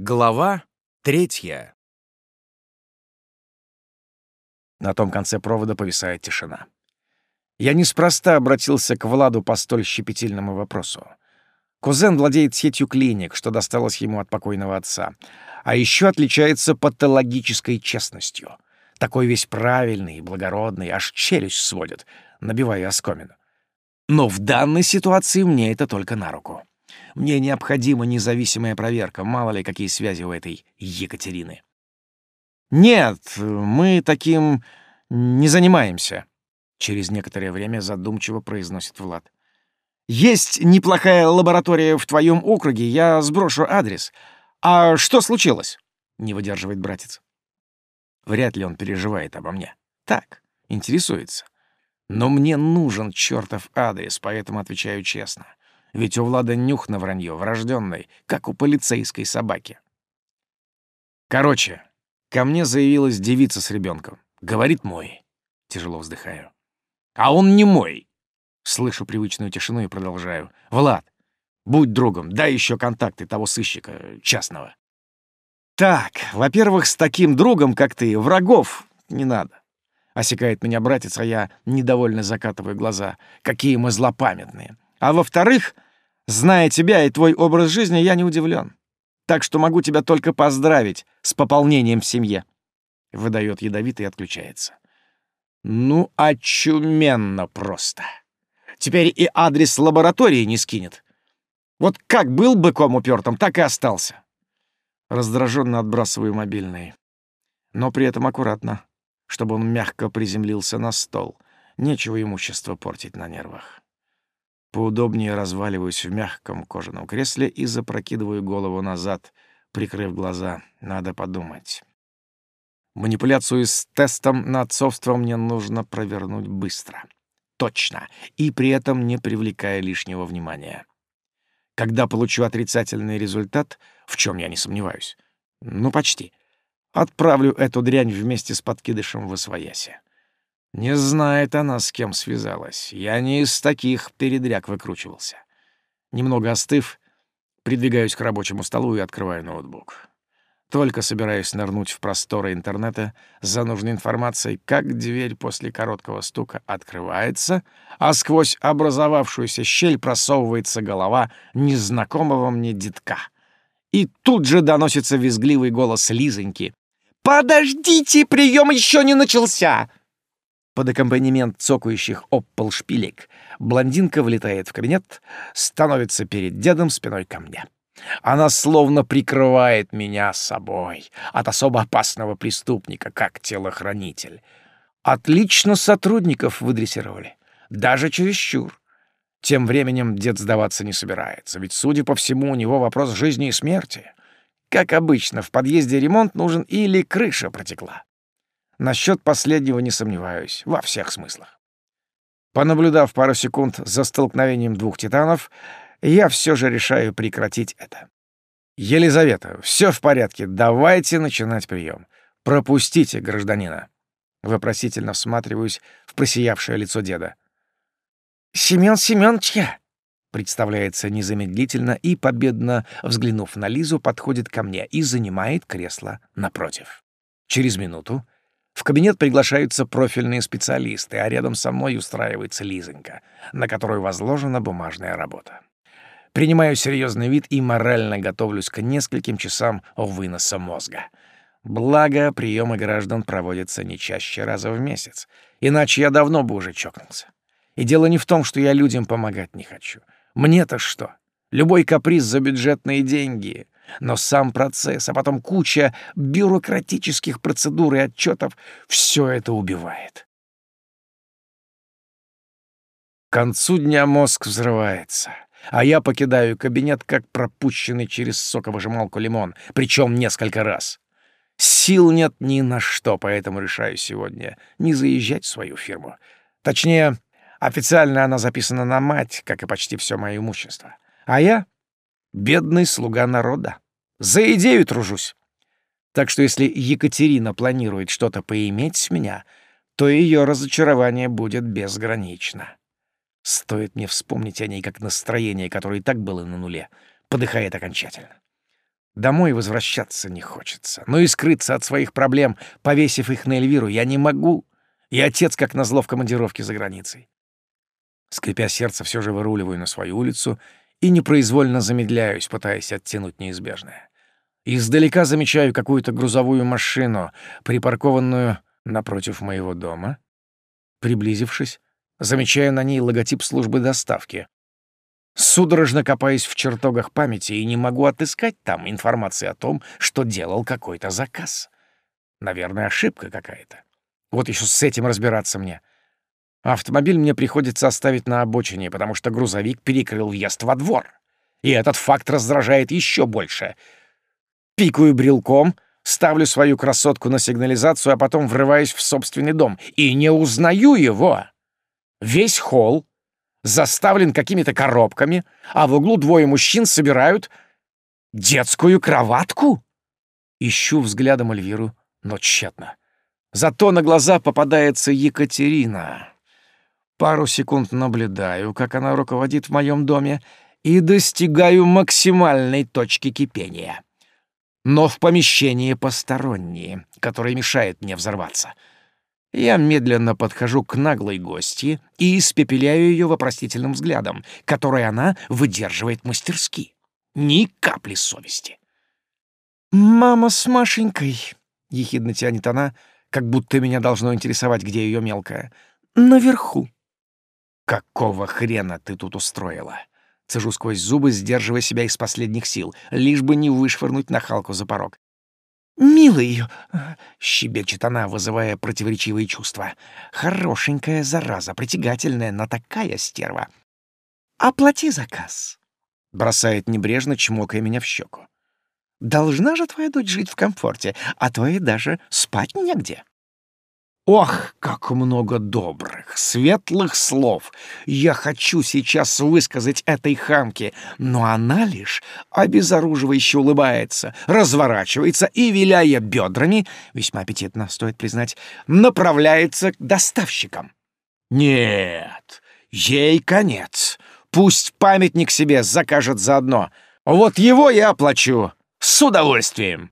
Глава третья. На том конце провода повисает тишина. Я неспроста обратился к Владу по столь щепетильному вопросу. Кузен владеет сетью клиник, что досталось ему от покойного отца. А еще отличается патологической честностью. Такой весь правильный и благородный, аж челюсть сводит, набивая оскомину. Но в данной ситуации мне это только на руку. Мне необходима независимая проверка, мало ли какие связи у этой Екатерины. Нет, мы таким не занимаемся, через некоторое время задумчиво произносит Влад. Есть неплохая лаборатория в твоем округе, я сброшу адрес. А что случилось? Не выдерживает братец. Вряд ли он переживает обо мне. Так, интересуется. Но мне нужен чертов адрес, поэтому отвечаю честно ведь у Влада нюх на вранье врожденный, как у полицейской собаки. Короче, ко мне заявилась девица с ребенком. Говорит мой. Тяжело вздыхаю. А он не мой. Слышу привычную тишину и продолжаю. Влад, будь другом, дай еще контакты того сыщика частного. Так, во-первых, с таким другом, как ты, врагов не надо. Осекает меня братец, а я недовольно закатываю глаза. Какие мы злопамятные. А во-вторых, зная тебя и твой образ жизни, я не удивлен. Так что могу тебя только поздравить с пополнением в семье. Выдает ядовитый и отключается. Ну, очуменно просто. Теперь и адрес лаборатории не скинет. Вот как был быком упертым, так и остался. Раздраженно отбрасываю мобильный. Но при этом аккуратно, чтобы он мягко приземлился на стол. Нечего имущество портить на нервах. Поудобнее разваливаюсь в мягком кожаном кресле и запрокидываю голову назад, прикрыв глаза. Надо подумать. Манипуляцию с тестом на отцовство мне нужно провернуть быстро. Точно. И при этом не привлекая лишнего внимания. Когда получу отрицательный результат, в чем я не сомневаюсь, ну почти, отправлю эту дрянь вместе с подкидышем в освояси. Не знает она, с кем связалась. Я не из таких передряг выкручивался. Немного остыв, придвигаюсь к рабочему столу и открываю ноутбук. Только собираюсь нырнуть в просторы интернета за нужной информацией, как дверь после короткого стука открывается, а сквозь образовавшуюся щель просовывается голова незнакомого мне детка. И тут же доносится визгливый голос Лизоньки. «Подождите, прием еще не начался!» Под аккомпанемент цокающих об пол шпилек блондинка влетает в кабинет, становится перед дедом спиной ко мне. Она словно прикрывает меня собой от особо опасного преступника, как телохранитель. Отлично сотрудников выдрессировали, даже чересчур. Тем временем дед сдаваться не собирается, ведь, судя по всему, у него вопрос жизни и смерти. Как обычно, в подъезде ремонт нужен или крыша протекла. Насчет последнего не сомневаюсь, во всех смыслах. Понаблюдав пару секунд за столкновением двух титанов, я все же решаю прекратить это. «Елизавета, все в порядке, давайте начинать прием. Пропустите гражданина». Вопросительно всматриваюсь в просиявшее лицо деда. Семен, Семёнович! Представляется незамедлительно и, победно взглянув на Лизу, подходит ко мне и занимает кресло напротив. Через минуту в кабинет приглашаются профильные специалисты, а рядом со мной устраивается Лизонька, на которую возложена бумажная работа. Принимаю серьезный вид и морально готовлюсь к нескольким часам выноса мозга. Благо, приемы граждан проводятся не чаще раза в месяц, иначе я давно бы уже чокнулся. И дело не в том, что я людям помогать не хочу. Мне-то что? Любой каприз за бюджетные деньги — но сам процесс, а потом куча бюрократических процедур и отчетов — все это убивает. К концу дня мозг взрывается, а я покидаю кабинет, как пропущенный через соковыжималку лимон, причем несколько раз. Сил нет ни на что, поэтому решаю сегодня не заезжать в свою фирму. Точнее, официально она записана на мать, как и почти все мое имущество. А я бедный слуга народа. За идею тружусь. Так что если Екатерина планирует что-то поиметь с меня, то ее разочарование будет безгранично. Стоит мне вспомнить о ней как настроение, которое и так было на нуле, подыхает окончательно. Домой возвращаться не хочется, но и скрыться от своих проблем, повесив их на Эльвиру, я не могу. И отец, как назло, в командировке за границей. Скрипя сердце, все же выруливаю на свою улицу и непроизвольно замедляюсь, пытаясь оттянуть неизбежное. Издалека замечаю какую-то грузовую машину, припаркованную напротив моего дома. Приблизившись, замечаю на ней логотип службы доставки. Судорожно копаюсь в чертогах памяти и не могу отыскать там информации о том, что делал какой-то заказ. Наверное, ошибка какая-то. Вот еще с этим разбираться мне — Автомобиль мне приходится оставить на обочине, потому что грузовик перекрыл въезд во двор. И этот факт раздражает еще больше. Пикаю брелком, ставлю свою красотку на сигнализацию, а потом врываюсь в собственный дом. И не узнаю его. Весь холл заставлен какими-то коробками, а в углу двое мужчин собирают детскую кроватку. Ищу взглядом Эльвиру, но тщетно. Зато на глаза попадается Екатерина. Пару секунд наблюдаю, как она руководит в моем доме, и достигаю максимальной точки кипения. Но в помещении посторонние, которое мешает мне взорваться. Я медленно подхожу к наглой гости и испепеляю ее вопросительным взглядом, который она выдерживает мастерски. Ни капли совести. «Мама с Машенькой», — ехидно тянет она, как будто меня должно интересовать, где ее мелкая, — «наверху». «Какого хрена ты тут устроила?» Цежу сквозь зубы, сдерживая себя из последних сил, лишь бы не вышвырнуть нахалку за порог. «Милый!» — щебечет она, вызывая противоречивые чувства. «Хорошенькая зараза, притягательная, но такая стерва!» «Оплати заказ!» — бросает небрежно, чмокая меня в щеку. «Должна же твоя дочь жить в комфорте, а твоей даже спать негде!» Ох, как много добрых, светлых слов я хочу сейчас высказать этой хамке, но она лишь обезоруживающе улыбается, разворачивается и, виляя бедрами, весьма аппетитно, стоит признать, направляется к доставщикам. Нет, ей конец. Пусть памятник себе закажет заодно. Вот его я оплачу. С удовольствием.